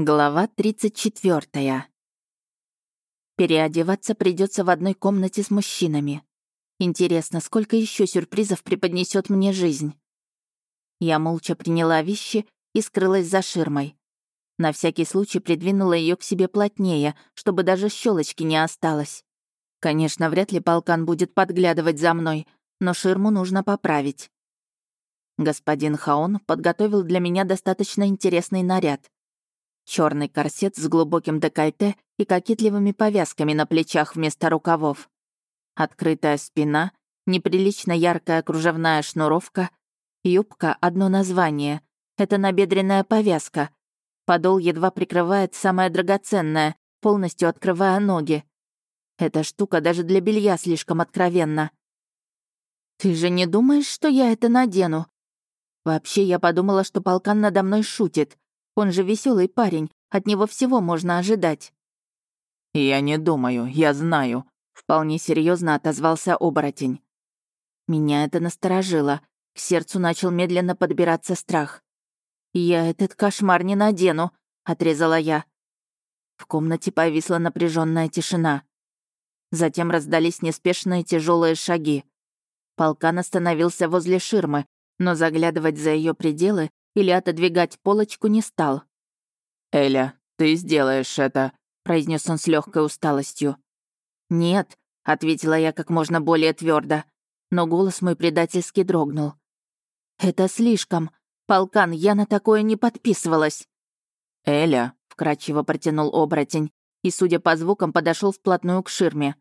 Глава 34. Переодеваться придется в одной комнате с мужчинами. Интересно, сколько еще сюрпризов преподнесет мне жизнь? Я молча приняла вещи и скрылась за ширмой. На всякий случай придвинула ее к себе плотнее, чтобы даже щелочки не осталось. Конечно, вряд ли полкан будет подглядывать за мной, но ширму нужно поправить. Господин Хаон подготовил для меня достаточно интересный наряд черный корсет с глубоким декольте и кокетливыми повязками на плечах вместо рукавов. Открытая спина, неприлично яркая кружевная шнуровка, юбка — одно название. Это набедренная повязка. Подол едва прикрывает самое драгоценное, полностью открывая ноги. Эта штука даже для белья слишком откровенна. «Ты же не думаешь, что я это надену?» Вообще, я подумала, что полкан надо мной шутит. Он же веселый парень, от него всего можно ожидать». «Я не думаю, я знаю», — вполне серьезно отозвался оборотень. Меня это насторожило. К сердцу начал медленно подбираться страх. «Я этот кошмар не надену», — отрезала я. В комнате повисла напряженная тишина. Затем раздались неспешные тяжелые шаги. Полкан остановился возле ширмы, но заглядывать за ее пределы или отодвигать полочку не стал. «Эля, ты сделаешь это», — произнес он с легкой усталостью. «Нет», — ответила я как можно более твердо, но голос мой предательски дрогнул. «Это слишком. Полкан, я на такое не подписывалась». «Эля», — вкрадчиво протянул оборотень, и, судя по звукам, подошел вплотную к ширме.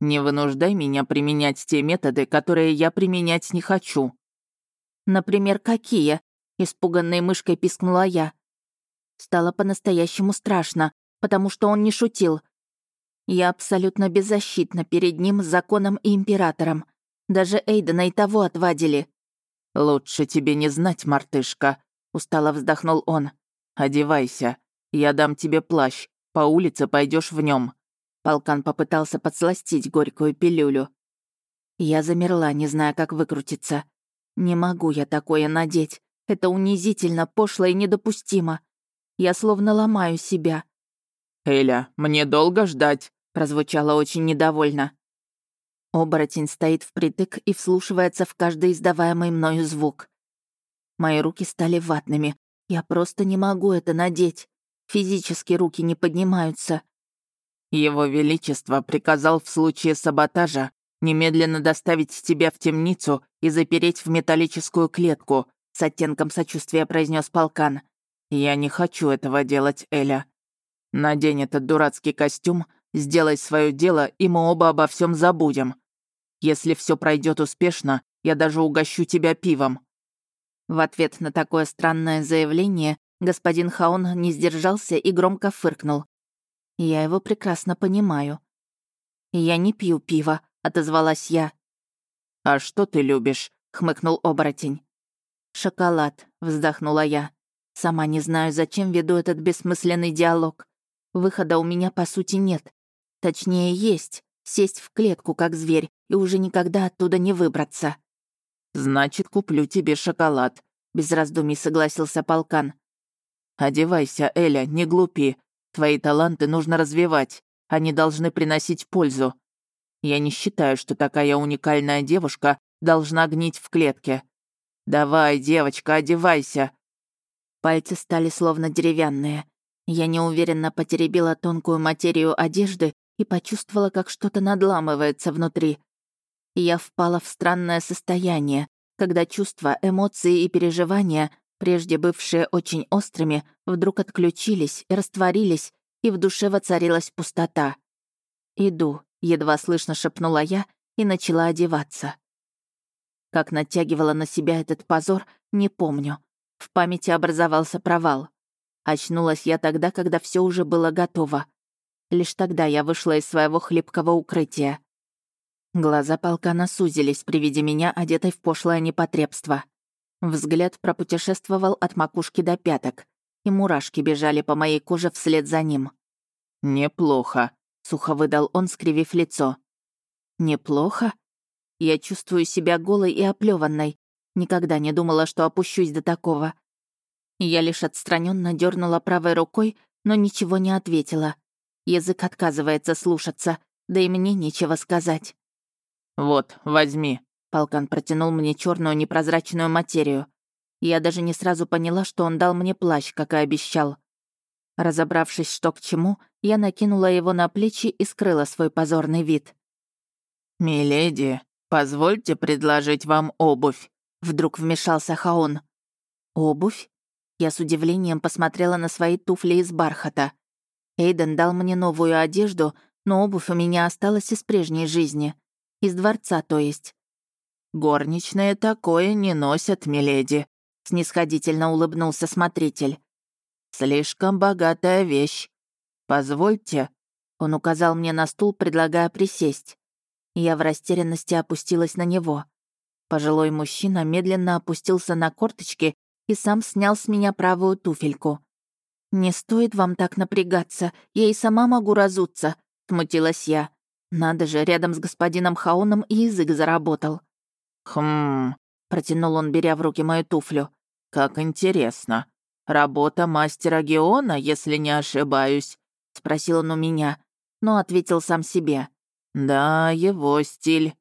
«Не вынуждай меня применять те методы, которые я применять не хочу». «Например, какие?» Испуганной мышкой пискнула я. Стало по-настоящему страшно, потому что он не шутил. Я абсолютно беззащитна перед ним, законом и императором. Даже Эйдена и того отвадили. «Лучше тебе не знать, мартышка», — устало вздохнул он. «Одевайся. Я дам тебе плащ. По улице пойдешь в нем. Полкан попытался подсластить горькую пилюлю. Я замерла, не зная, как выкрутиться. Не могу я такое надеть. Это унизительно, пошло и недопустимо. Я словно ломаю себя. «Эля, мне долго ждать?» прозвучало очень недовольно. Оборотень стоит впритык и вслушивается в каждый издаваемый мною звук. Мои руки стали ватными. Я просто не могу это надеть. Физически руки не поднимаются. Его Величество приказал в случае саботажа немедленно доставить тебя в темницу и запереть в металлическую клетку, с оттенком сочувствия произнес полкан. «Я не хочу этого делать, Эля. Надень этот дурацкий костюм, сделай свое дело, и мы оба обо всем забудем. Если все пройдет успешно, я даже угощу тебя пивом». В ответ на такое странное заявление господин Хаун не сдержался и громко фыркнул. Я его прекрасно понимаю. «Я не пью пива», — отозвалась я. «А что ты любишь?» — хмыкнул оборотень. «Шоколад», — вздохнула я. Сама не знаю, зачем веду этот бессмысленный диалог. Выхода у меня, по сути, нет. Точнее, есть. Сесть в клетку, как зверь, и уже никогда оттуда не выбраться. «Значит, куплю тебе шоколад», — без раздумий согласился полкан. «Одевайся, Эля, не глупи. Твои таланты нужно развивать. Они должны приносить пользу. Я не считаю, что такая уникальная девушка должна гнить в клетке. «Давай, девочка, одевайся!» Пальцы стали словно деревянные. Я неуверенно потеребила тонкую материю одежды и почувствовала, как что-то надламывается внутри. Я впала в странное состояние, когда чувства, эмоции и переживания, прежде бывшие очень острыми, вдруг отключились и растворились, и в душе воцарилась пустота. «Иду», — едва слышно шепнула я и начала одеваться. Как натягивала на себя этот позор, не помню. В памяти образовался провал. Очнулась я тогда, когда все уже было готово. Лишь тогда я вышла из своего хлипкого укрытия. Глаза полкана сузились при виде меня, одетой в пошлое непотребство. Взгляд пропутешествовал от макушки до пяток, и мурашки бежали по моей коже вслед за ним. «Неплохо», — сухо выдал он, скривив лицо. «Неплохо?» Я чувствую себя голой и оплеванной. Никогда не думала, что опущусь до такого. Я лишь отстраненно дернула правой рукой, но ничего не ответила. Язык отказывается слушаться, да и мне нечего сказать. «Вот, возьми». Полкан протянул мне черную непрозрачную материю. Я даже не сразу поняла, что он дал мне плащ, как и обещал. Разобравшись, что к чему, я накинула его на плечи и скрыла свой позорный вид. «Миледи, позвольте предложить вам обувь», — вдруг вмешался Хаон. «Обувь?» Я с удивлением посмотрела на свои туфли из бархата. Эйден дал мне новую одежду, но обувь у меня осталась из прежней жизни. Из дворца, то есть. «Горничные такое не носят, миледи», — снисходительно улыбнулся смотритель. «Слишком богатая вещь. Позвольте». Он указал мне на стул, предлагая присесть. Я в растерянности опустилась на него. Пожилой мужчина медленно опустился на корточки и сам снял с меня правую туфельку. «Не стоит вам так напрягаться, я и сама могу разуться», — смутилась я. Надо же, рядом с господином Хаоном язык заработал. «Хм...» — протянул он, беря в руки мою туфлю. «Как интересно. Работа мастера Геона, если не ошибаюсь?» — спросил он у меня, но ответил сам себе. «Да, его стиль.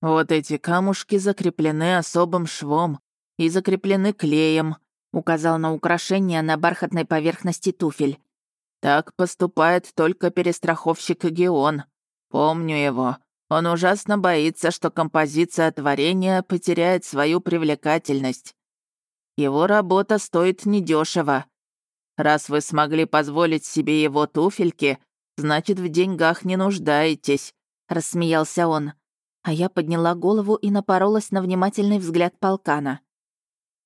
Вот эти камушки закреплены особым швом, и закреплены клеем», — указал на украшение на бархатной поверхности туфель. «Так поступает только перестраховщик Геон. Помню его. Он ужасно боится, что композиция творения потеряет свою привлекательность. Его работа стоит недешево. Раз вы смогли позволить себе его туфельки, значит, в деньгах не нуждаетесь», — рассмеялся он. А я подняла голову и напоролась на внимательный взгляд полкана.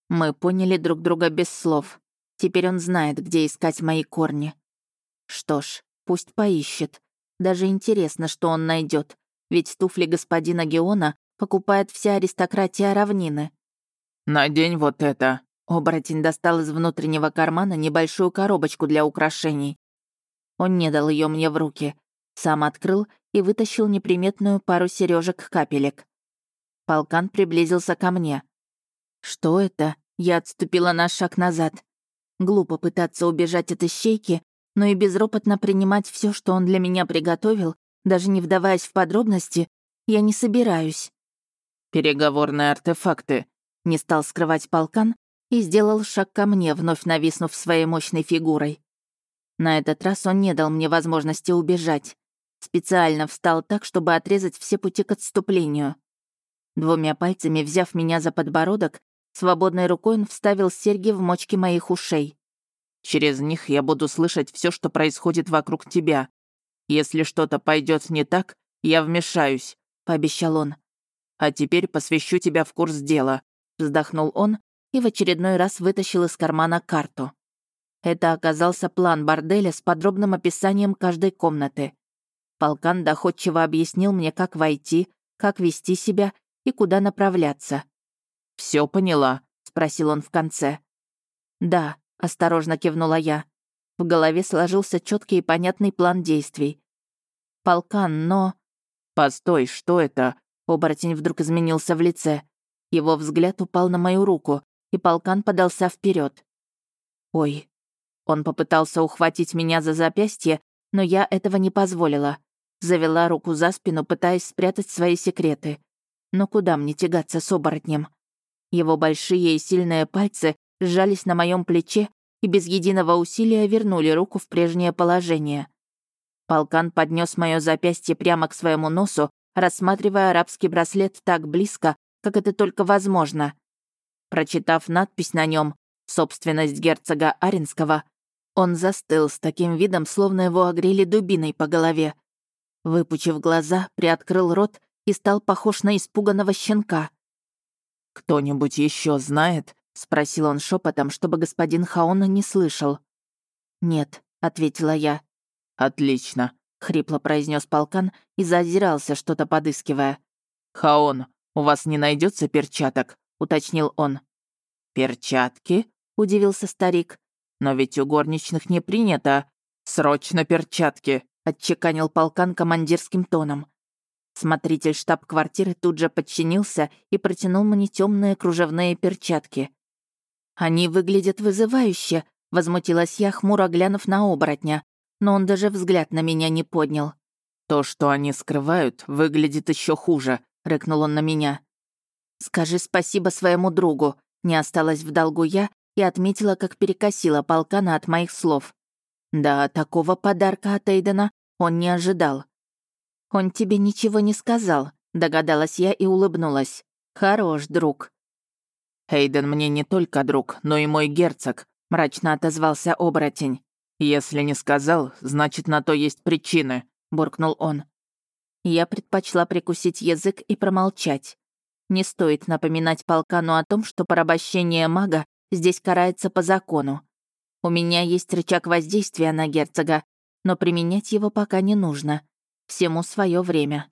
Мы поняли друг друга без слов. Теперь он знает, где искать мои корни. Что ж, пусть поищет. Даже интересно, что он найдет, ведь туфли господина Геона покупает вся аристократия равнины. «Надень вот это». Оборотень достал из внутреннего кармана небольшую коробочку для украшений. Он не дал ее мне в руки. Сам открыл и вытащил неприметную пару сережек капелек. Полкан приблизился ко мне. Что это? Я отступила на шаг назад. Глупо пытаться убежать от ищейки, но и безропотно принимать все, что он для меня приготовил, даже не вдаваясь в подробности, я не собираюсь. «Переговорные артефакты», — не стал скрывать полкан и сделал шаг ко мне, вновь нависнув своей мощной фигурой. На этот раз он не дал мне возможности убежать. Специально встал так, чтобы отрезать все пути к отступлению. Двумя пальцами взяв меня за подбородок, Свободной рукой он вставил серьги в мочки моих ушей. «Через них я буду слышать все, что происходит вокруг тебя. Если что-то пойдет не так, я вмешаюсь», — пообещал он. «А теперь посвящу тебя в курс дела», — вздохнул он и в очередной раз вытащил из кармана карту. Это оказался план борделя с подробным описанием каждой комнаты. Полкан доходчиво объяснил мне, как войти, как вести себя и куда направляться. Все поняла?» — спросил он в конце. «Да», — осторожно кивнула я. В голове сложился четкий и понятный план действий. «Полкан, но...» «Постой, что это?» Оборотень вдруг изменился в лице. Его взгляд упал на мою руку, и полкан подался вперед. «Ой». Он попытался ухватить меня за запястье, но я этого не позволила. Завела руку за спину, пытаясь спрятать свои секреты. Но куда мне тягаться с оборотнем? Его большие и сильные пальцы сжались на моем плече и без единого усилия вернули руку в прежнее положение. Полкан поднес мое запястье прямо к своему носу, рассматривая арабский браслет так близко, как это только возможно. Прочитав надпись на нем «Собственность герцога Аринского», он застыл с таким видом, словно его огрели дубиной по голове. Выпучив глаза, приоткрыл рот и стал похож на испуганного щенка. «Кто-нибудь еще знает?» — спросил он шепотом, чтобы господин Хаон не слышал. «Нет», — ответила я. «Отлично», — хрипло произнес полкан и заозирался, что-то подыскивая. «Хаон, у вас не найдется перчаток?» — уточнил он. «Перчатки?» — удивился старик. «Но ведь у горничных не принято. Срочно перчатки!» — отчеканил полкан командирским тоном. Смотритель штаб-квартиры тут же подчинился и протянул мне темные кружевные перчатки. «Они выглядят вызывающе», — Возмутилась я, хмуро глянув на оборотня, но он даже взгляд на меня не поднял. «То, что они скрывают, выглядит еще хуже», — рыкнул он на меня. «Скажи спасибо своему другу», — не осталась в долгу я и отметила, как перекосила полкана от моих слов. Да, такого подарка от Эйдена он не ожидал. «Он тебе ничего не сказал», — догадалась я и улыбнулась. «Хорош, друг». «Эйден мне не только друг, но и мой герцог», — мрачно отозвался оборотень. «Если не сказал, значит, на то есть причины», — буркнул он. Я предпочла прикусить язык и промолчать. Не стоит напоминать полкану о том, что порабощение мага здесь карается по закону. У меня есть рычаг воздействия на герцога, но применять его пока не нужно. Всему свое время.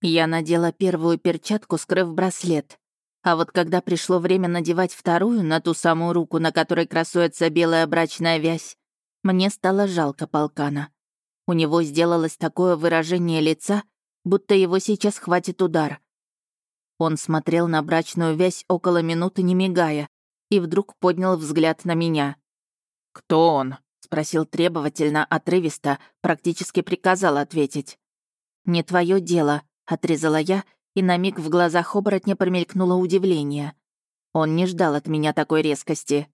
Я надела первую перчатку, скрыв браслет. А вот когда пришло время надевать вторую на ту самую руку, на которой красуется белая брачная вязь, мне стало жалко полкана. У него сделалось такое выражение лица, будто его сейчас хватит удар. Он смотрел на брачную вязь около минуты, не мигая, и вдруг поднял взгляд на меня. «Кто он?» — спросил требовательно, отрывисто, практически приказал ответить. «Не твое дело», — отрезала я, и на миг в глазах оборотня промелькнуло удивление. Он не ждал от меня такой резкости.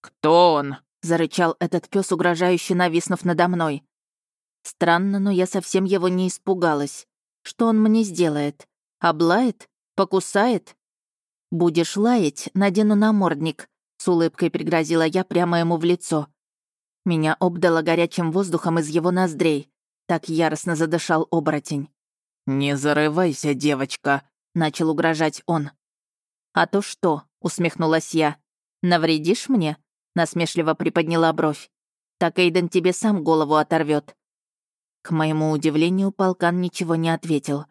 «Кто он?» — зарычал этот пес, угрожающе нависнув надо мной. Странно, но я совсем его не испугалась. Что он мне сделает? Облает? Покусает? Будешь лаять, надену намордник, с улыбкой пригрозила я прямо ему в лицо. Меня обдало горячим воздухом из его ноздрей. Так яростно задышал оборотень. «Не зарывайся, девочка», — начал угрожать он. «А то что?» — усмехнулась я. «Навредишь мне?» — насмешливо приподняла бровь. «Так Эйден тебе сам голову оторвет. К моему удивлению, полкан ничего не ответил.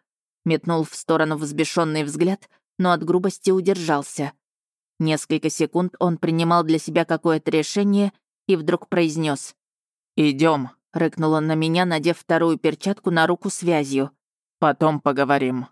Метнул в сторону взбешенный взгляд, но от грубости удержался. Несколько секунд он принимал для себя какое-то решение и вдруг произнес: Идем, рыкнул он на меня, надев вторую перчатку на руку связью. Потом поговорим.